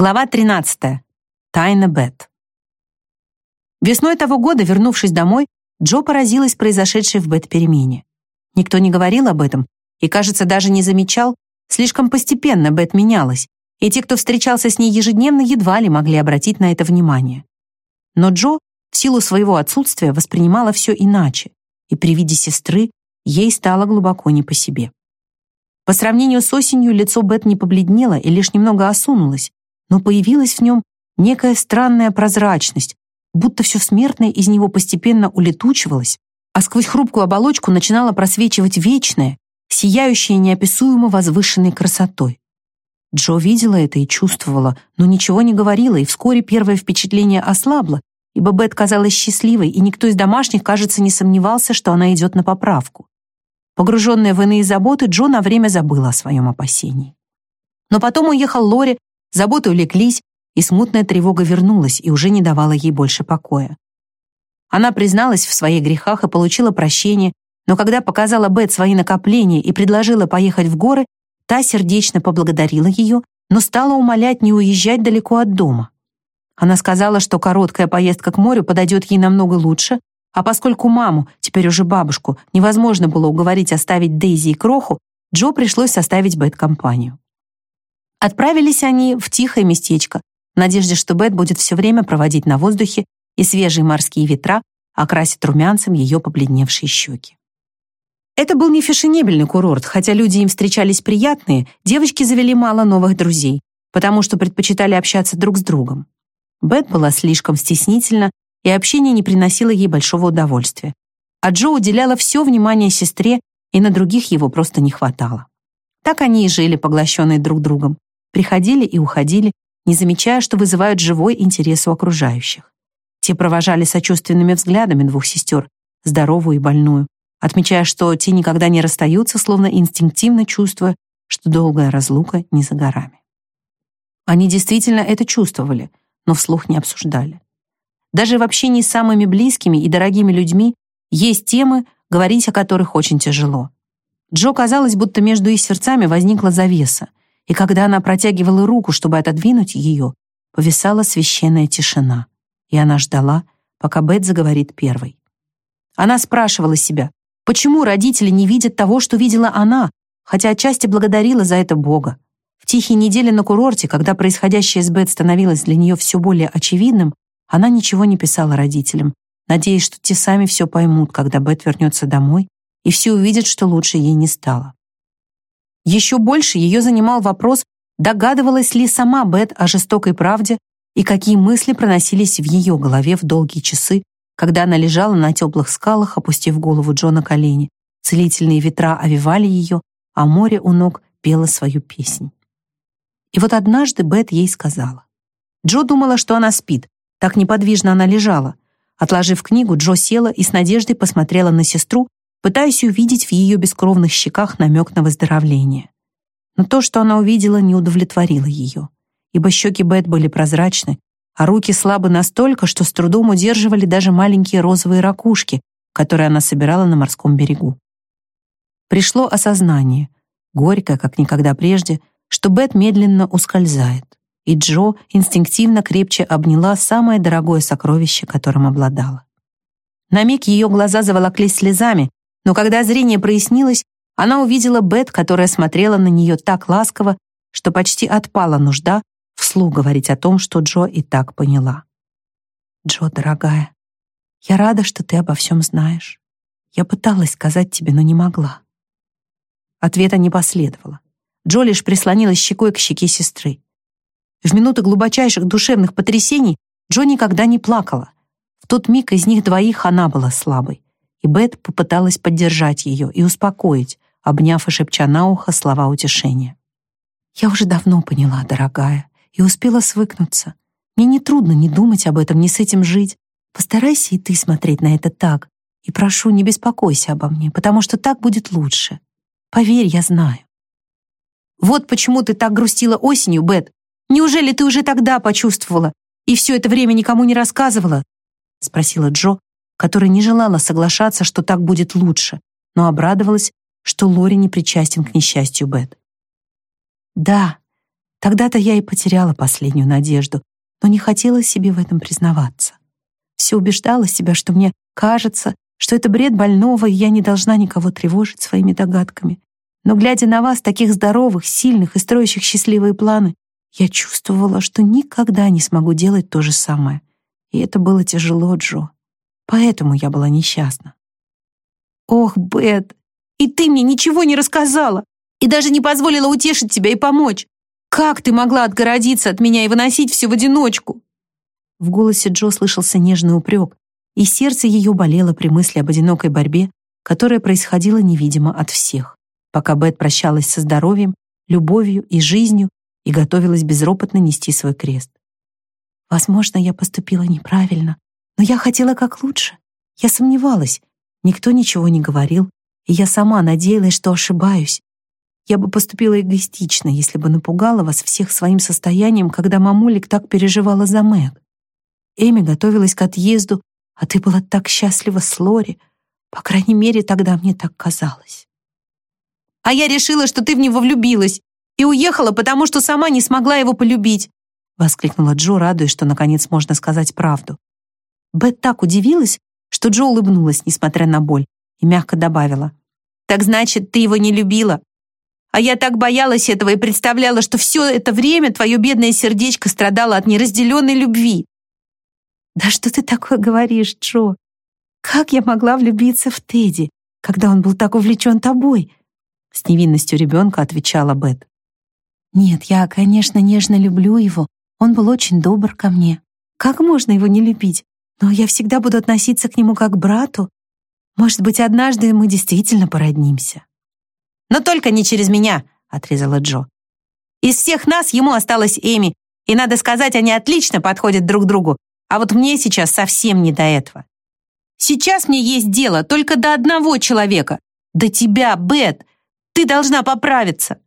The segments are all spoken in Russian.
Глава 13. Тайна Бет. Весной того года, вернувшись домой, Джо поразилась произошедшей в Бет перемене. Никто не говорил об этом и, кажется, даже не замечал, слишком постепенно Бет менялась, и те, кто встречался с ней ежедневно, едва ли могли обратить на это внимание. Но Джо в силу своего отсутствия воспринимала все иначе, и при виде сестры ей стало глубоко не по себе. По сравнению с осенью лицо Бет не побледнело и лишь немного осунулось, но появилась в нем некая странная прозрачность, будто все смертное из него постепенно улетучивалось, а сквозь хрупкую оболочку начинало просвечивать вечное, сияющее неописуемо возвышенной красотой. Джо видела это и чувствовала, но ничего не говорила, и вскоре первое впечатление ослабло, ибо Бет казалась счастливой, и никто из домашних, кажется, не сомневался, что она идет на поправку. Погруженная в иные заботы, Джо на время забыла о своем опасении. Но потом уехал Лори, заботы улеглись, и смутная тревога вернулась и уже не давала ей больше покоя. Она призналась в своих грехах и получила прощение, но когда показала Бет свои накопления и предложила поехать в горы, та сердечно поблагодарила ее, но стала умолять не уезжать далеко от дома. Она сказала, что короткая поездка к морю подойдет ей намного лучше, а поскольку маму, теперь уже бабушку, невозможно было уговорить оставить Дейзи и Кроху, Джо пришлось составить Бет компанию. Отправились они в тихое местечко, в надежде, что Бет будет все время проводить на воздухе, и свежие морские ветра окрасят румянцем ее побледневшие щеки. Это был не фешенебельный курорт, хотя люди им встречались приятные, девочки завели мало новых друзей, потому что предпочитали общаться друг с другом. Бет была слишком стеснительна, и общение не приносило ей большого удовольствия. А Джо уделяла все внимание сестре, и на других его просто не хватало. Так они и жили, поглощенные друг другом. Приходили и уходили, не замечая, что вызывают живой интерес у окружающих. Те провожали сочувственными взглядами двух сестер, здоровую и больную, отмечая, что те никогда не расстаются, словно инстинктивно чувствуя, что долгая разлука не за горами. Они действительно это чувствовали, но вслух не обсуждали. Даже в общении с самыми близкими и дорогими людьми есть темы, говорить о которых очень тяжело. Джо казалось, будто между их сердцами возникла завеса, и когда она протягивала руку, чтобы отодвинуть ее, повисала священная тишина, и она ждала, пока Бет заговорит первой. Она спрашивала себя, почему родители не видят того, что видела она, хотя отчасти благодарила за это Бога. В тихие недели на курорте, когда происходящее с Бет становилось для нее все более очевидным, она ничего не писала родителям, надеясь, что те сами все поймут, когда Бет вернется домой, и все увидят, что лучше ей не стало. Еще больше ее занимал вопрос, догадывалась ли сама Бет о жестокой правде и какие мысли проносились в ее голове в долгие часы, когда она лежала на теплых скалах, опустив голову Джо на колени. Целительные ветра овивали ее, а море у ног пело свою песнь. И вот однажды Бет ей сказала. Джо думала, что она спит, так неподвижно она лежала. Отложив книгу, Джо села и с надеждой посмотрела на сестру, пытаясь увидеть в ее бескровных щеках намек на выздоровление. Но то, что она увидела, не удовлетворило ее, ибо щеки Бет были прозрачны, а руки слабы настолько, что с трудом удерживали даже маленькие розовые ракушки, которые она собирала на морском берегу. Пришло осознание, горькое, как никогда прежде, что Бет медленно ускользает, и Джо инстинктивно крепче обняла самое дорогое сокровище, которым обладала. На миг ее глаза заволоклись слезами, но когда зрение прояснилось, она увидела Бет, которая смотрела на нее так ласково, что почти отпала нужда вслух говорить о том, что Джо и так поняла. «Джо, дорогая, я рада, что ты обо всем знаешь. Я пыталась сказать тебе, но не могла». Ответа не последовало. Джо лишь прислонилась щекой к щеке сестры. В минуты глубочайших душевных потрясений Джо никогда не плакала. В тот миг из них двоих она была слабой и Бет попыталась поддержать ее и успокоить, обняв и шепча на ухо слова утешения. «Я уже давно поняла, дорогая, и успела свыкнуться. Мне не трудно не думать об этом, не с этим жить. Постарайся и ты смотреть на это так. И прошу, не беспокойся обо мне, потому что так будет лучше. Поверь, я знаю». «Вот почему ты так грустила осенью, Бет. Неужели ты уже тогда почувствовала и все это время никому не рассказывала?» — спросила Джо, которая не желала соглашаться, что так будет лучше, но обрадовалась, что Лори не причастен к несчастью Бет. «Да, Тогда-то я и потеряла последнюю надежду, но не хотела себе в этом признаваться. Все убеждала себя, что мне кажется, что это бред больного, и я не должна никого тревожить своими догадками. Но, глядя на вас, таких здоровых, сильных и строящих счастливые планы, я чувствовала, что никогда не смогу делать то же самое. И это было тяжело, Джо. Поэтому я была несчастна. Ох, Бет, и ты мне ничего не рассказала, и даже не позволила утешить тебя и помочь. Как ты могла отгородиться от меня и выносить все в одиночку? В голосе Джо слышался нежный упрек, и сердце ее болело при мысли об одинокой борьбе, которая происходила невидимо от всех, пока Бет прощалась со здоровьем, любовью и жизнью и готовилась безропотно нести свой крест. Возможно, я поступила неправильно, но я хотела как лучше. Я сомневалась, никто ничего не говорил, и я сама надеялась, что ошибаюсь. Я бы поступила эгоистично, если бы напугала вас всех своим состоянием, когда мамулик так переживала за Мэг. Эми готовилась к отъезду, а ты была так счастлива с Лори. По крайней мере, тогда мне так казалось. А я решила, что ты в него влюбилась и уехала, потому что сама не смогла его полюбить, воскликнула Джо, радуясь, что наконец можно сказать правду. Бет так удивилась, что Джо улыбнулась, несмотря на боль, и мягко добавила: "Так значит, ты его не любила? А я так боялась этого и представляла, что все это время твое бедное сердечко страдало от неразделенной любви. «Да что ты такое говоришь, Джо? Как я могла влюбиться в Тедди, когда он был так увлечен тобой?» С невинностью ребенка отвечала Бет. «Нет, я, конечно, нежно люблю его. Он был очень добр ко мне. Как можно его не любить? Но я всегда буду относиться к нему как к брату. Может быть, однажды мы действительно породнимся». «Но только не через меня», — отрезала Джо. «Из всех нас ему осталась Эми, и, надо сказать, они отлично подходят друг другу. А вот мне сейчас совсем не до этого. Сейчас мне есть дело только до одного человека. До тебя, Бет. Ты должна поправиться.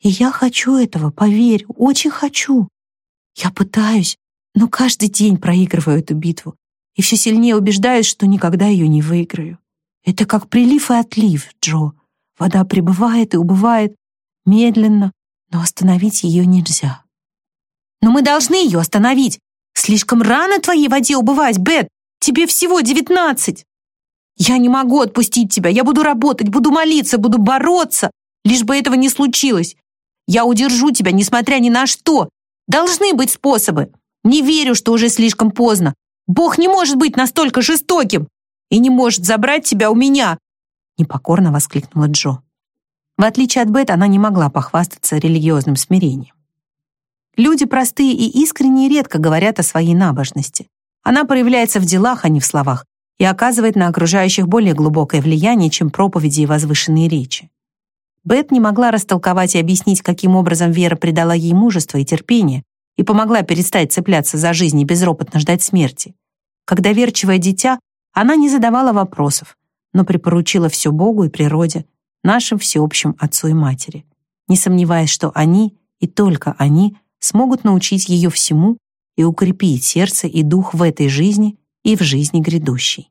И я хочу этого, поверь, очень хочу. Я пытаюсь, но каждый день проигрываю эту битву и все сильнее убеждаюсь, что никогда ее не выиграю. Это как прилив и отлив, Джо. Вода прибывает и убывает медленно, но остановить ее нельзя. Но мы должны ее остановить. Слишком рано твоей воде убывать, Бет. Тебе всего девятнадцать. Я не могу отпустить тебя. Я буду работать, буду молиться, буду бороться, лишь бы этого не случилось. Я удержу тебя, несмотря ни на что. Должны быть способы. Не верю, что уже слишком поздно. Бог не может быть настолько жестоким и не может забрать тебя у меня, непокорно воскликнула Джо. В отличие от Бет, она не могла похвастаться религиозным смирением. Люди простые и искренние редко говорят о своей набожности. Она проявляется в делах, а не в словах, и оказывает на окружающих более глубокое влияние, чем проповеди и возвышенные речи. Бет не могла растолковать и объяснить, каким образом Вера придала ей мужество и терпение и помогла перестать цепляться за жизнь и безропотно ждать смерти. Как доверчивое дитя, она не задавала вопросов, но припоручила все Богу и природе, нашим всеобщим отцу и матери, не сомневаясь, что они и только они смогут научить ее всему и укрепить сердце и дух в этой жизни и в жизни грядущей.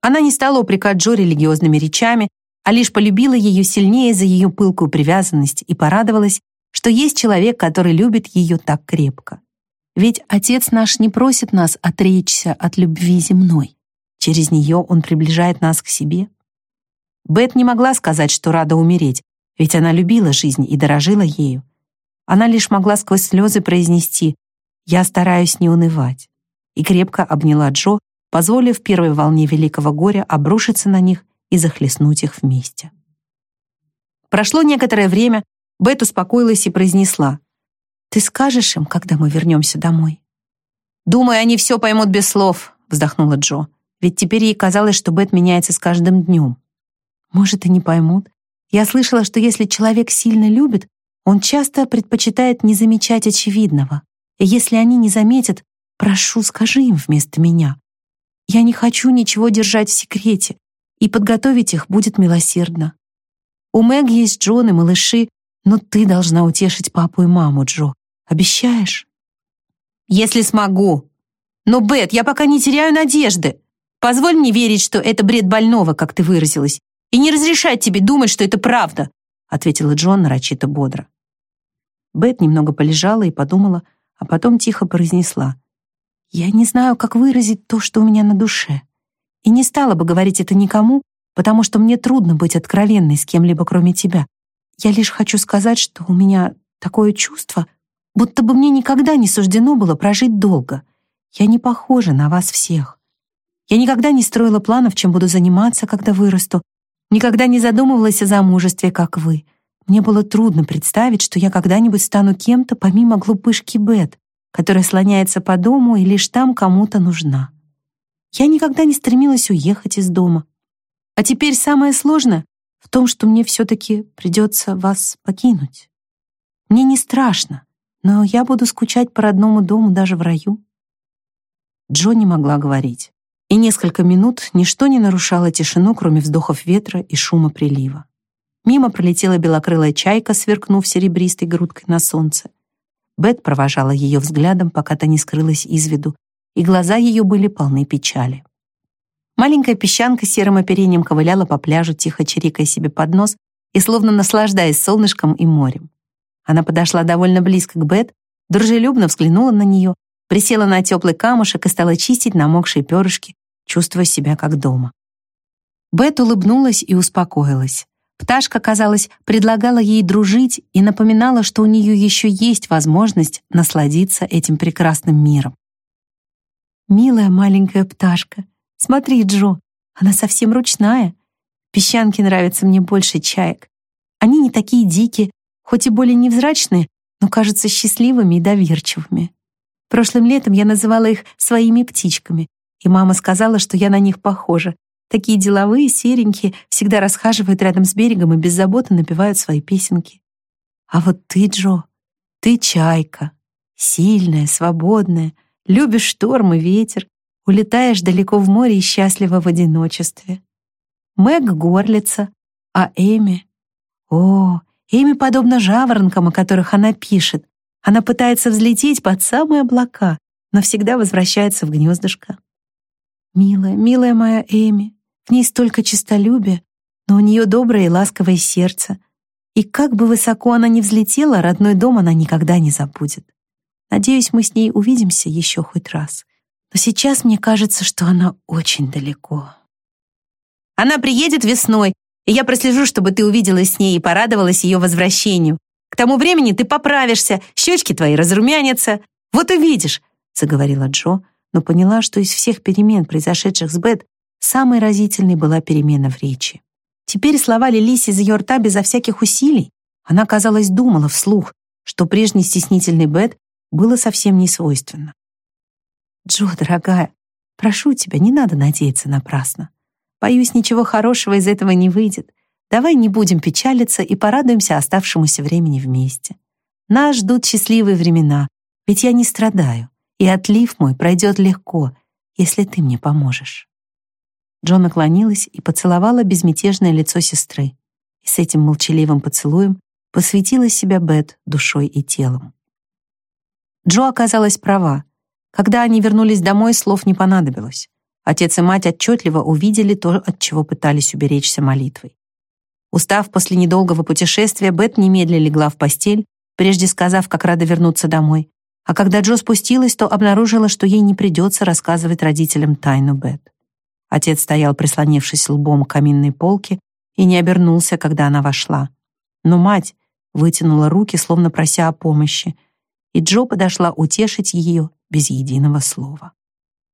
Она не стала упрекать Джо религиозными речами, а лишь полюбила ее сильнее за ее пылкую привязанность и порадовалась, что есть человек, который любит ее так крепко. Ведь Отец наш не просит нас отречься от любви земной. Через нее Он приближает нас к себе. Бет не могла сказать, что рада умереть, ведь она любила жизнь и дорожила ею. Она лишь могла сквозь слезы произнести «Я стараюсь не унывать» и крепко обняла Джо, позволив первой волне великого горя обрушиться на них и захлестнуть их вместе. Прошло некоторое время, Бет успокоилась и произнесла «Ты скажешь им, когда мы вернемся домой?» «Думаю, они все поймут без слов», — вздохнула Джо. Ведь теперь ей казалось, что Бет меняется с каждым днем. «Может, и не поймут. Я слышала, что если человек сильно любит, он часто предпочитает не замечать очевидного. И если они не заметят, прошу, скажи им вместо меня. Я не хочу ничего держать в секрете, и подготовить их будет милосердно. У Мэг есть Джон и малыши, но ты должна утешить папу и маму, Джо. Обещаешь? Если смогу. Но, Бет, я пока не теряю надежды. Позволь мне верить, что это бред больного, как ты выразилась, и не разрешать тебе думать, что это правда, ответила Джон нарочито бодро. Бет немного полежала и подумала, а потом тихо произнесла. «Я не знаю, как выразить то, что у меня на душе. И не стала бы говорить это никому, потому что мне трудно быть откровенной с кем-либо, кроме тебя. Я лишь хочу сказать, что у меня такое чувство, будто бы мне никогда не суждено было прожить долго. Я не похожа на вас всех. Я никогда не строила планов, чем буду заниматься, когда вырасту, никогда не задумывалась о замужестве, как вы. Мне было трудно представить, что я когда-нибудь стану кем-то, помимо глупышки Бет, которая слоняется по дому и лишь там кому-то нужна. Я никогда не стремилась уехать из дома. А теперь самое сложное в том, что мне все-таки придется вас покинуть. Мне не страшно, но я буду скучать по родному дому даже в раю. Джо не могла говорить, и несколько минут ничто не нарушало тишину, кроме вздохов ветра и шума прилива. Мимо пролетела белокрылая чайка, сверкнув серебристой грудкой на солнце. Бет провожала ее взглядом, пока та не скрылась из виду, и глаза ее были полны печали. Маленькая песчанка серым оперением ковыляла по пляжу, тихо чирикая себе под нос и словно наслаждаясь солнышком и морем. Она подошла довольно близко к Бет, дружелюбно взглянула на нее, присела на теплый камушек и стала чистить намокшие перышки, чувствуя себя как дома. Бет улыбнулась и успокоилась. Пташка, казалось, предлагала ей дружить и напоминала, что у нее еще есть возможность насладиться этим прекрасным миром. «Милая маленькая пташка, смотри, Джо, она совсем ручная. Песчанки нравятся мне больше чаек. Они не такие дикие, хоть и более невзрачные, но кажутся счастливыми и доверчивыми. Прошлым летом я называла их своими птичками, и мама сказала, что я на них похожа, Такие деловые, серенькие, всегда расхаживают рядом с берегом и беззаботно напевают свои песенки. А вот ты, Джо, ты чайка, сильная, свободная, любишь шторм и ветер, улетаешь далеко в море и счастлива в одиночестве. Мэг — горлица, а Эми... О, Эми подобна жаворонкам, о которых она пишет. Она пытается взлететь под самые облака, но всегда возвращается в гнездышко. Милая, милая моя Эми, в ней столько честолюбия, но у нее доброе и ласковое сердце. И как бы высоко она ни взлетела, родной дом она никогда не забудет. Надеюсь, мы с ней увидимся еще хоть раз. Но сейчас мне кажется, что она очень далеко. Она приедет весной, и я прослежу, чтобы ты увиделась с ней и порадовалась ее возвращению. К тому времени ты поправишься, щечки твои разрумянятся. Вот увидишь, — заговорила Джо, но поняла, что из всех перемен, произошедших с Бет, Самой разительной была перемена в речи. Теперь слова лились из ее рта безо всяких усилий. Она, казалось, думала вслух, что прежний стеснительный Бет было совсем не свойственно. «Джо, дорогая, прошу тебя, не надо надеяться напрасно. Боюсь, ничего хорошего из этого не выйдет. Давай не будем печалиться и порадуемся оставшемуся времени вместе. Нас ждут счастливые времена, ведь я не страдаю, и отлив мой пройдет легко, если ты мне поможешь». Джо наклонилась и поцеловала безмятежное лицо сестры. И с этим молчаливым поцелуем посвятила себя Бет душой и телом. Джо оказалась права. Когда они вернулись домой, слов не понадобилось. Отец и мать отчетливо увидели то, от чего пытались уберечься молитвой. Устав после недолгого путешествия, Бет немедля легла в постель, прежде сказав, как рада вернуться домой. А когда Джо спустилась, то обнаружила, что ей не придется рассказывать родителям тайну Бет. Отец стоял, прислонившись лбом к каминной полке, и не обернулся, когда она вошла. Но мать вытянула руки, словно прося о помощи, и Джо подошла утешить ее без единого слова.